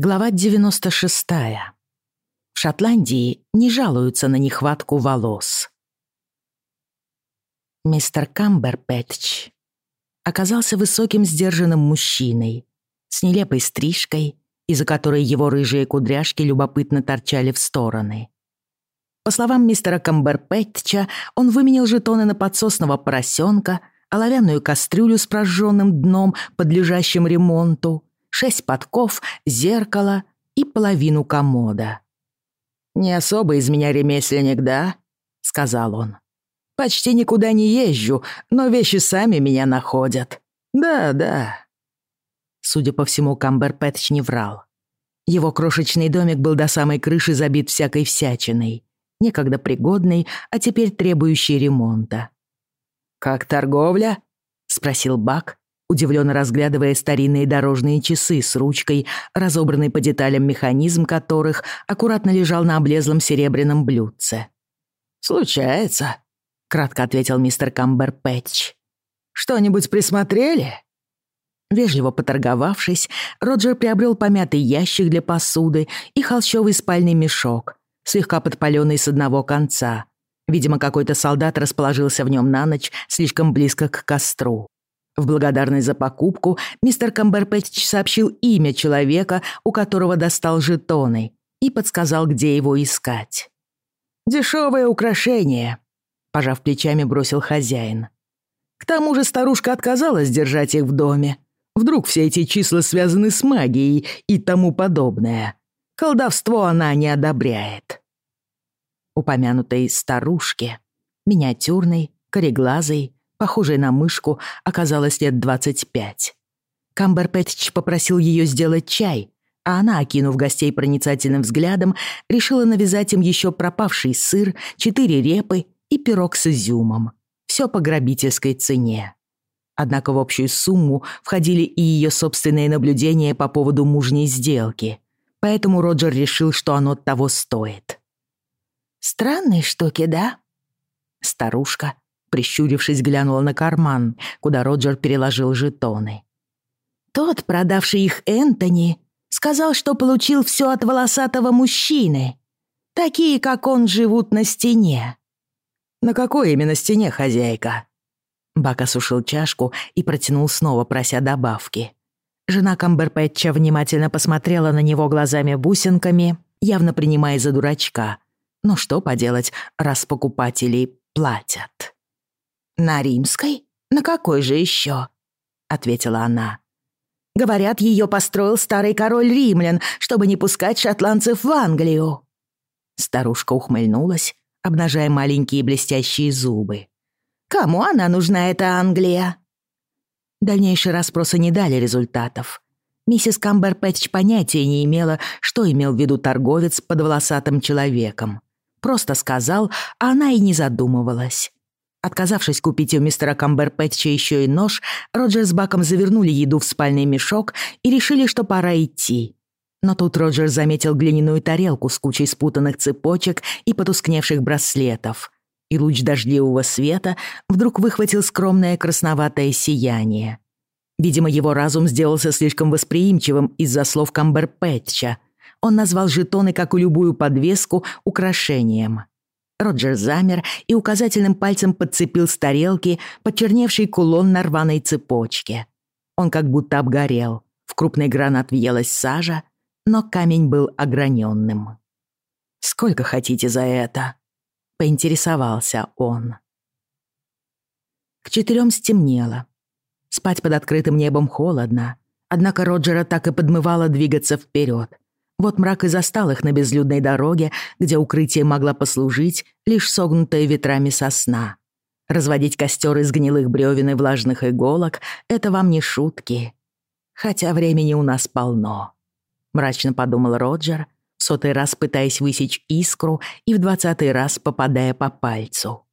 Глава 96. В Шотландии не жалуются на нехватку волос. Мистер Камберпэтч оказался высоким сдержанным мужчиной с нелепой стрижкой, из-за которой его рыжие кудряшки любопытно торчали в стороны. По словам мистера Камберпэтча, он выменил жетоны на подсосного поросенка, оловянную кастрюлю с прожженным дном, подлежащим ремонту, шесть подков, зеркало и половину комода. «Не особо из меня ремесленник, да?» — сказал он. «Почти никуда не езжу, но вещи сами меня находят. Да-да». Судя по всему, Камбер Пэтч не врал. Его крошечный домик был до самой крыши забит всякой всячиной, некогда пригодной, а теперь требующей ремонта. «Как торговля?» — спросил Бак, удивленно разглядывая старинные дорожные часы с ручкой, разобранный по деталям механизм которых аккуратно лежал на облезлом серебряном блюдце. «Случается», — кратко ответил мистер Камберпэтч. «Что-нибудь присмотрели?» Вежливо поторговавшись, Роджер приобрел помятый ящик для посуды и холщовый спальный мешок, слегка подпаленный с одного конца. Видимо, какой-то солдат расположился в нем на ночь слишком близко к костру. В благодарность за покупку мистер Камберпэтч сообщил имя человека, у которого достал жетоны, и подсказал, где его искать. «Дешевое украшение», — пожав плечами, бросил хозяин. «К тому же старушка отказалась держать их в доме. Вдруг все эти числа связаны с магией и тому подобное. Колдовство она не одобряет». Упомянутой старушке, миниатюрной, кореглазой, похожей на мышку, оказалось лет 25. Камберпэтч попросил ее сделать чай, а она, окинув гостей проницательным взглядом, решила навязать им еще пропавший сыр, четыре репы и пирог с изюмом. Все по грабительской цене. Однако в общую сумму входили и ее собственные наблюдения по поводу мужней сделки. Поэтому Роджер решил, что оно того стоит. «Странные штуки, да?» Старушка Прищурившись, глянула на карман, куда Роджер переложил жетоны. «Тот, продавший их Энтони, сказал, что получил все от волосатого мужчины. Такие, как он, живут на стене». «На какой именно стене, хозяйка?» Бак осушил чашку и протянул снова, прося добавки. Жена Камберпэтча внимательно посмотрела на него глазами-бусинками, явно принимая за дурачка. Но что поделать, раз покупатели платят. «На римской? На какой же еще?» — ответила она. «Говорят, ее построил старый король римлян, чтобы не пускать шотландцев в Англию». Старушка ухмыльнулась, обнажая маленькие блестящие зубы. «Кому она нужна, эта Англия?» Дальнейшие расспросы не дали результатов. Миссис Камберпэтч понятия не имела, что имел в виду торговец под волосатым человеком. Просто сказал, а она и не задумывалась. Отказавшись купить у мистера Камберпэтча еще и нож, Роджер с Баком завернули еду в спальный мешок и решили, что пора идти. Но тут Роджер заметил глиняную тарелку с кучей спутанных цепочек и потускневших браслетов. И луч дождливого света вдруг выхватил скромное красноватое сияние. Видимо, его разум сделался слишком восприимчивым из-за слов Камберпэтча. Он назвал жетоны, как и любую подвеску, украшением. Роджер замер и указательным пальцем подцепил с тарелки почерневший кулон на рваной цепочке. Он как будто обгорел. В крупный гранат въелась сажа, но камень был ограненным. «Сколько хотите за это?» — поинтересовался он. К четырем стемнело. Спать под открытым небом холодно, однако Роджера так и подмывало двигаться вперед. Вот мрак и застал их на безлюдной дороге, где укрытие могла послужить лишь согнутая ветрами сосна. Разводить костер из гнилых бревен и влажных иголок — это вам не шутки. Хотя времени у нас полно. Мрачно подумал Роджер, в сотый раз пытаясь высечь искру и в двадцатый раз попадая по пальцу.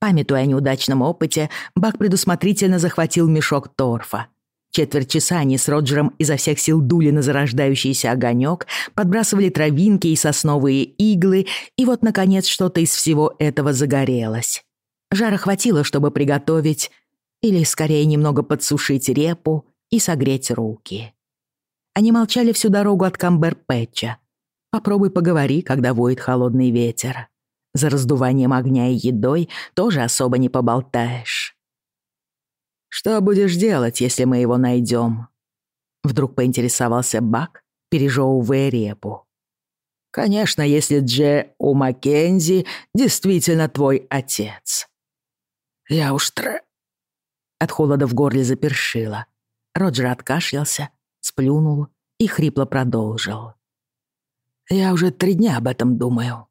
Памятуя о неудачном опыте, Бак предусмотрительно захватил мешок торфа — Четверть часа они с Роджером изо всех сил дули на зарождающийся огонек, подбрасывали травинки и сосновые иглы, и вот, наконец, что-то из всего этого загорелось. Жара хватило, чтобы приготовить, или, скорее, немного подсушить репу и согреть руки. Они молчали всю дорогу от Камбер-Пэтча. Попробуй поговори, когда воет холодный ветер. За раздуванием огня и едой тоже особо не поболтаешь. «Что будешь делать, если мы его найдем? Вдруг поинтересовался Бак, пережевывая репу. «Конечно, если Дже у Маккензи действительно твой отец». «Я уж тр...» От холода в горле запершило. Роджер откашлялся, сплюнул и хрипло продолжил. «Я уже три дня об этом думаю,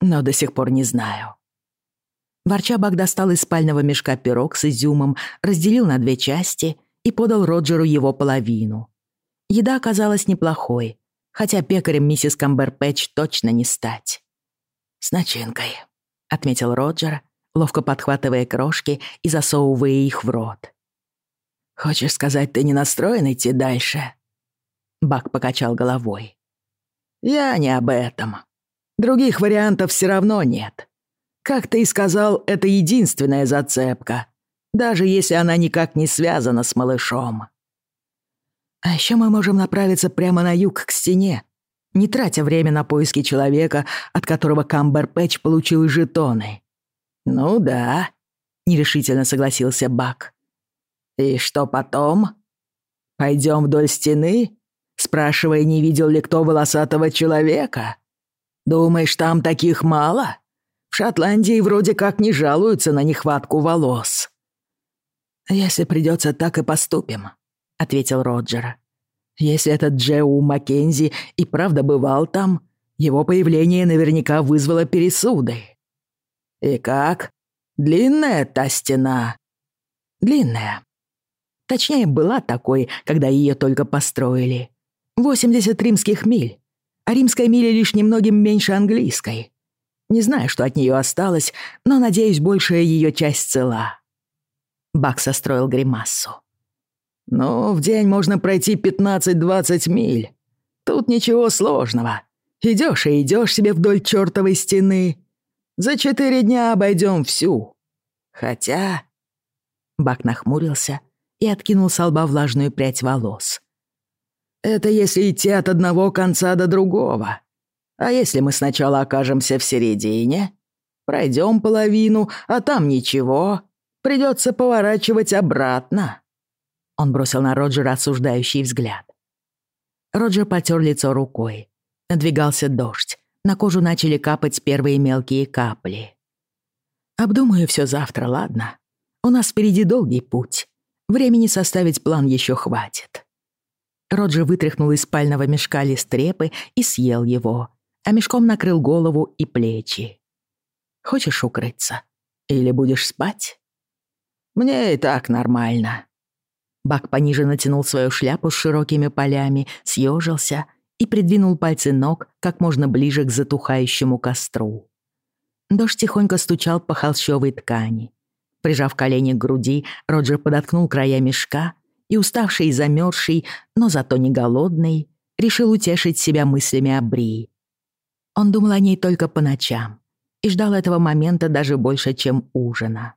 но до сих пор не знаю. Ворча Бак достал из спального мешка пирог с изюмом, разделил на две части и подал Роджеру его половину. Еда оказалась неплохой, хотя пекарем миссис Камберпэтч точно не стать. «С начинкой», — отметил Роджер, ловко подхватывая крошки и засовывая их в рот. «Хочешь сказать, ты не настроен идти дальше?» Бак покачал головой. «Я не об этом. Других вариантов все равно нет. Как ты и сказал, это единственная зацепка, даже если она никак не связана с малышом. А еще мы можем направиться прямо на юг к стене, не тратя время на поиски человека, от которого Камбер Пэтч получил жетоны. Ну да, нерешительно согласился Бак. И что потом? Пойдем вдоль стены, спрашивая, не видел ли кто волосатого человека? Думаешь, там таких мало? В Шотландии вроде как не жалуются на нехватку волос». «Если придется, так и поступим», — ответил Роджер. «Если этот Джеу Маккензи и правда бывал там, его появление наверняка вызвало пересуды». «И как? Длинная та стена?» «Длинная. Точнее, была такой, когда ее только построили. 80 римских миль, а римская миля лишь немногим меньше английской. Не знаю, что от нее осталось, но, надеюсь, большая ее часть цела». Бак состроил гримассу. «Ну, в день можно пройти 15-20 миль. Тут ничего сложного. Идешь и идешь себе вдоль чертовой стены. За четыре дня обойдем всю. Хотя...» Бак нахмурился и откинул с лба влажную прядь волос. «Это если идти от одного конца до другого. А если мы сначала окажемся в середине, пройдем половину, а там ничего, придется поворачивать обратно». Он бросил на Роджера осуждающий взгляд. Роджер потер лицо рукой. Надвигался дождь. На кожу начали капать первые мелкие капли. «Обдумаю все завтра, ладно? У нас впереди долгий путь. Времени составить план еще хватит». Роджер вытряхнул из спального мешка лист репы и съел его, а мешком накрыл голову и плечи. «Хочешь укрыться? Или будешь спать?» «Мне и так нормально». Бак пониже натянул свою шляпу с широкими полями, съежился и придвинул пальцы ног как можно ближе к затухающему костру. Дождь тихонько стучал по холщовой ткани. Прижав колени к груди, Роджер подоткнул края мешка и, уставший и замерзший, но зато не голодный, решил утешить себя мыслями о Брии. Он думал о ней только по ночам и ждал этого момента даже больше, чем ужина.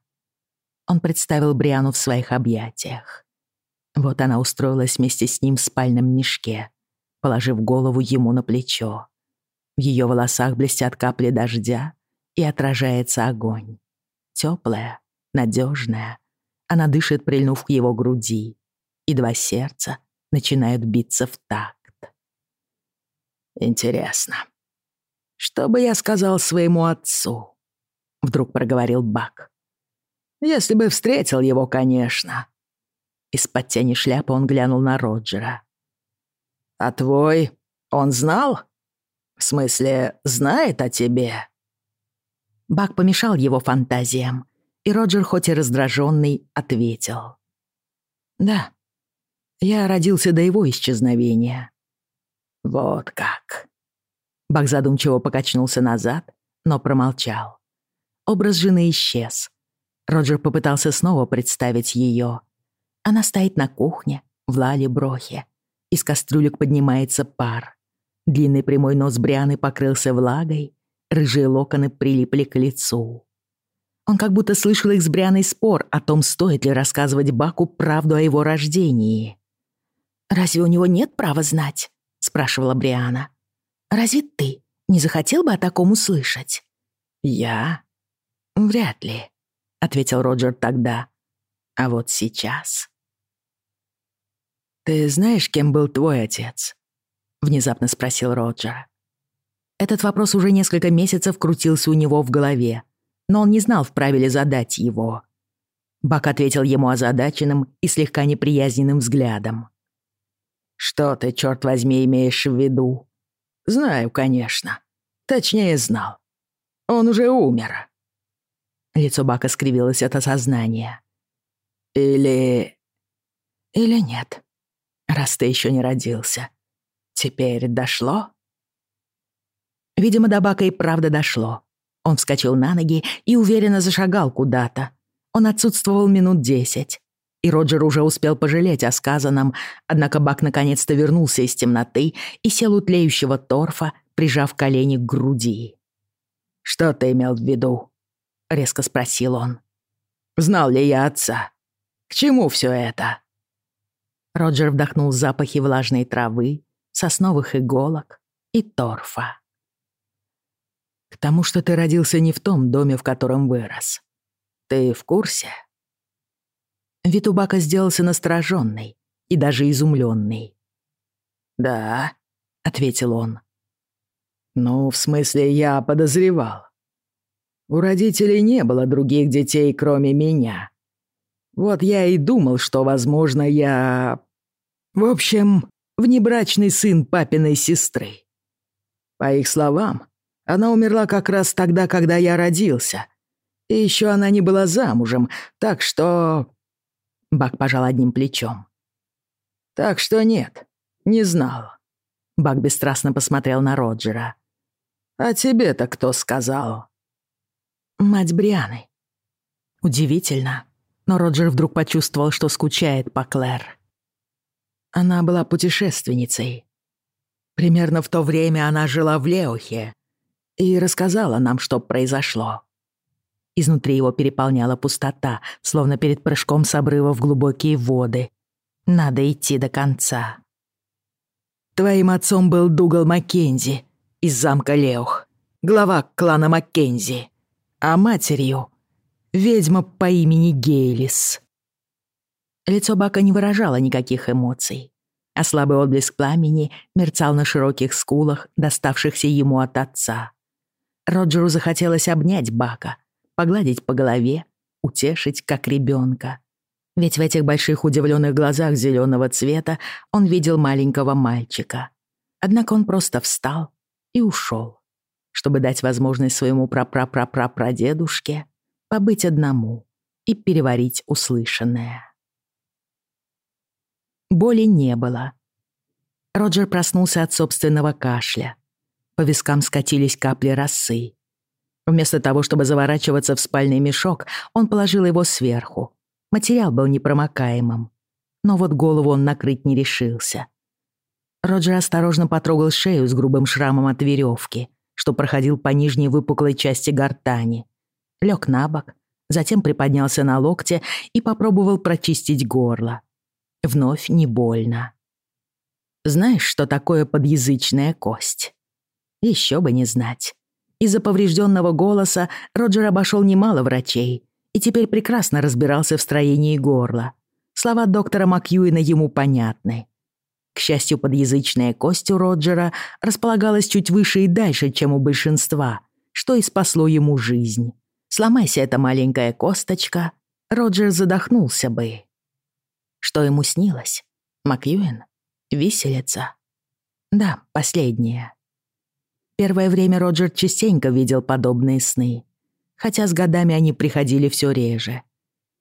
Он представил Бриану в своих объятиях. Вот она устроилась вместе с ним в спальном мешке, положив голову ему на плечо. В ее волосах блестят капли дождя и отражается огонь. Теплая, надежная. Она дышит, прильнув к его груди, и два сердца начинают биться в такт. Интересно, «Что бы я сказал своему отцу?» — вдруг проговорил Бак. «Если бы встретил его, конечно». Из-под тени шляпы он глянул на Роджера. «А твой, он знал? В смысле, знает о тебе?» Бак помешал его фантазиям, и Роджер, хоть и раздраженный, ответил. «Да, я родился до его исчезновения». «Вот как», Бак задумчиво покачнулся назад, но промолчал. Образ жены исчез. Роджер попытался снова представить ее. Она стоит на кухне, в лале брохе. Из кастрюлек поднимается пар. Длинный прямой нос Брианы покрылся влагой, рыжие локоны прилипли к лицу. Он как будто слышал их с Брианой спор о том, стоит ли рассказывать Баку правду о его рождении. «Разве у него нет права знать?» — спрашивала Бриана. «Разве ты не захотел бы о таком услышать?» «Я? Вряд ли», — ответил Роджер тогда. «А вот сейчас...» «Ты знаешь, кем был твой отец?» — внезапно спросил Роджер. Этот вопрос уже несколько месяцев крутился у него в голове, но он не знал, вправе ли задать его. Бак ответил ему озадаченным и слегка неприязненным взглядом. «Что ты, черт возьми, имеешь в виду?» «Знаю, конечно. Точнее, знал. Он уже умер». Лицо Бака скривилось от осознания. «Или...» «Или нет, раз ты еще не родился. Теперь дошло?» Видимо, до Бака и правда дошло. Он вскочил на ноги и уверенно зашагал куда-то. Он отсутствовал минут десять. И Роджер уже успел пожалеть о сказанном, однако Бак наконец-то вернулся из темноты и сел у тлеющего торфа, прижав колени к груди. «Что ты имел в виду?» — резко спросил он. «Знал ли я отца? К чему все это?» Роджер вдохнул запахи влажной травы, сосновых иголок и торфа. «К тому, что ты родился не в том доме, в котором вырос. Ты в курсе?» Вид у Бака сделался настороженный и даже изумленный. «Да», — ответил он. «Ну, в смысле, я подозревал. У родителей не было других детей, кроме меня. Вот я и думал, что, возможно, я... В общем, внебрачный сын папиной сестры. По их словам, она умерла как раз тогда, когда я родился. И еще она не была замужем, так что... Бак пожал одним плечом. Так что нет, не знал. Бак бесстрастно посмотрел на Роджера. «А тебе-то кто сказал?» «Мать Брианы». Удивительно, но Роджер вдруг почувствовал, что скучает по Клэр. Она была путешественницей. Примерно в то время она жила в Леухе и рассказала нам, что произошло. Изнутри его переполняла пустота, словно перед прыжком с обрыва в глубокие воды. Надо идти до конца. Твоим отцом был Дугал Маккензи из замка Леух, глава клана Маккензи, а матерью — ведьма по имени Гейлис. Лицо Бака не выражало никаких эмоций, а слабый отблеск пламени мерцал на широких скулах, доставшихся ему от отца. Роджеру захотелось обнять Бака, погладить по голове, утешить, как ребенка. Ведь в этих больших удивленных глазах зеленого цвета он видел маленького мальчика. Однако он просто встал и ушел, чтобы дать возможность своему прапрапрапрапрадедушке побыть одному и переварить услышанное. Боли не было. Роджер проснулся от собственного кашля. По вискам скатились капли росы. Вместо того, чтобы заворачиваться в спальный мешок, он положил его сверху. Материал был непромокаемым. Но вот голову он накрыть не решился. Роджер осторожно потрогал шею с грубым шрамом от веревки, что проходил по нижней выпуклой части гортани. Лег на бок, затем приподнялся на локте и попробовал прочистить горло. Вновь не больно. Знаешь, что такое подъязычная кость? Еще бы не знать. Из-за поврежденного голоса Роджер обошел немало врачей и теперь прекрасно разбирался в строении горла. Слова доктора Макьюина ему понятны. К счастью, подъязычная кость у Роджера располагалась чуть выше и дальше, чем у большинства, что и спасло ему жизнь. Сломайся эта маленькая косточка, Роджер задохнулся бы. Что ему снилось? Макьюин? Виселица? Да, последнее. Первое время Роджер частенько видел подобные сны, хотя с годами они приходили все реже.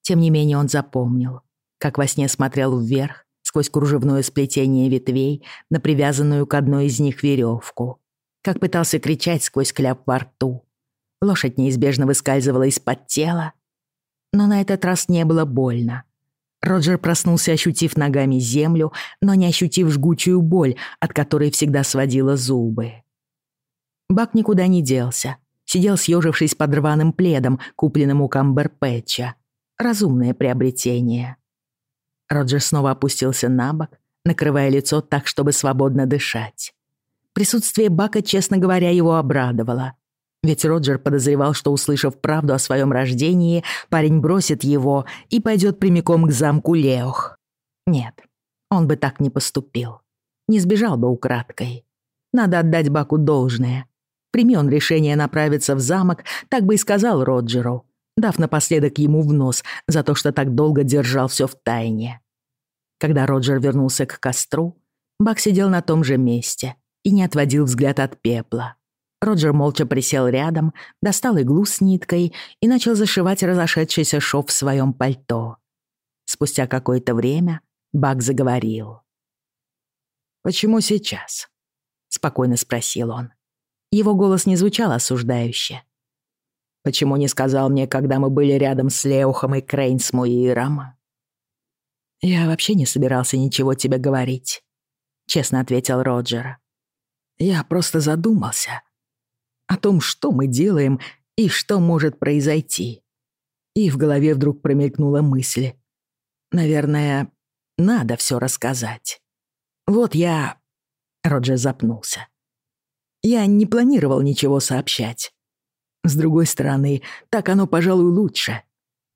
Тем не менее он запомнил, как во сне смотрел вверх сквозь кружевное сплетение ветвей на привязанную к одной из них веревку, как пытался кричать сквозь кляп во рту. Лошадь неизбежно выскальзывала из-под тела, но на этот раз не было больно. Роджер проснулся, ощутив ногами землю, но не ощутив жгучую боль, от которой всегда сводила зубы. Бак никуда не делся. Сидел съежившись под рваным пледом, купленным у Камберпэтча. Разумное приобретение. Роджер снова опустился на бок, накрывая лицо так, чтобы свободно дышать. Присутствие Бака, честно говоря, его обрадовало. Ведь Роджер подозревал, что, услышав правду о своем рождении, парень бросит его и пойдет прямиком к замку Леох. Нет, он бы так не поступил. Не сбежал бы украдкой. Надо отдать Баку должное. Прими он решение направиться в замок, так бы и сказал Роджеру, дав напоследок ему в нос за то, что так долго держал все в тайне. Когда Роджер вернулся к костру, Бак сидел на том же месте и не отводил взгляд от пепла. Роджер молча присел рядом, достал иглу с ниткой и начал зашивать разошедшийся шов в своем пальто. Спустя какое-то время Бак заговорил. «Почему сейчас?» — спокойно спросил он. Его голос не звучал осуждающе. «Почему не сказал мне, когда мы были рядом с Леухом и Крейнсмуиром?» «Я вообще не собирался ничего тебе говорить», — честно ответил Роджер. «Я просто задумался о том, что мы делаем и что может произойти. И в голове вдруг промелькнула мысль. Наверное, надо все рассказать. Вот я... Роджер запнулся. Я не планировал ничего сообщать. С другой стороны, так оно, пожалуй, лучше.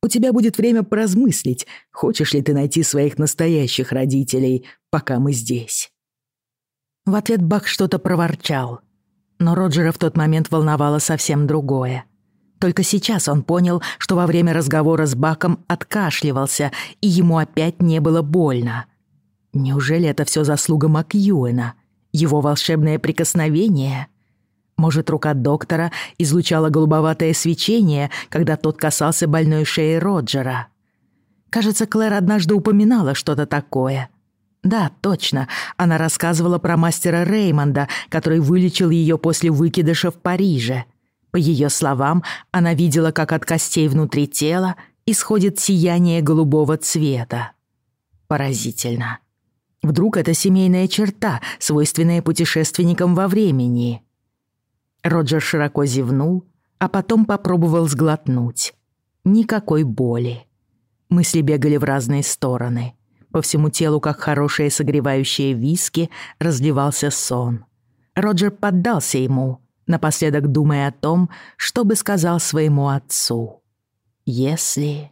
У тебя будет время поразмыслить, хочешь ли ты найти своих настоящих родителей, пока мы здесь. В ответ Бак что-то проворчал, но Роджера в тот момент волновало совсем другое. Только сейчас он понял, что во время разговора с Баком откашливался, и ему опять не было больно. Неужели это все заслуга Макьюэна? Его волшебное прикосновение? Может, рука доктора излучала голубоватое свечение, когда тот касался больной шеи Роджера? Кажется, Клэр однажды упоминала что-то такое — да, точно. Она рассказывала про мастера Реймонда, который вылечил ее после выкидыша в Париже. По ее словам, она видела, как от костей внутри тела исходит сияние голубого цвета. Поразительно. Вдруг это семейная черта, свойственная путешественникам во времени. Роджер широко зевнул, а потом попробовал сглотнуть. Никакой боли. Мысли бегали в разные стороны. По всему телу, как хорошие согревающие виски, разливался сон. Роджер поддался ему, напоследок думая о том, что бы сказал своему отцу. Если...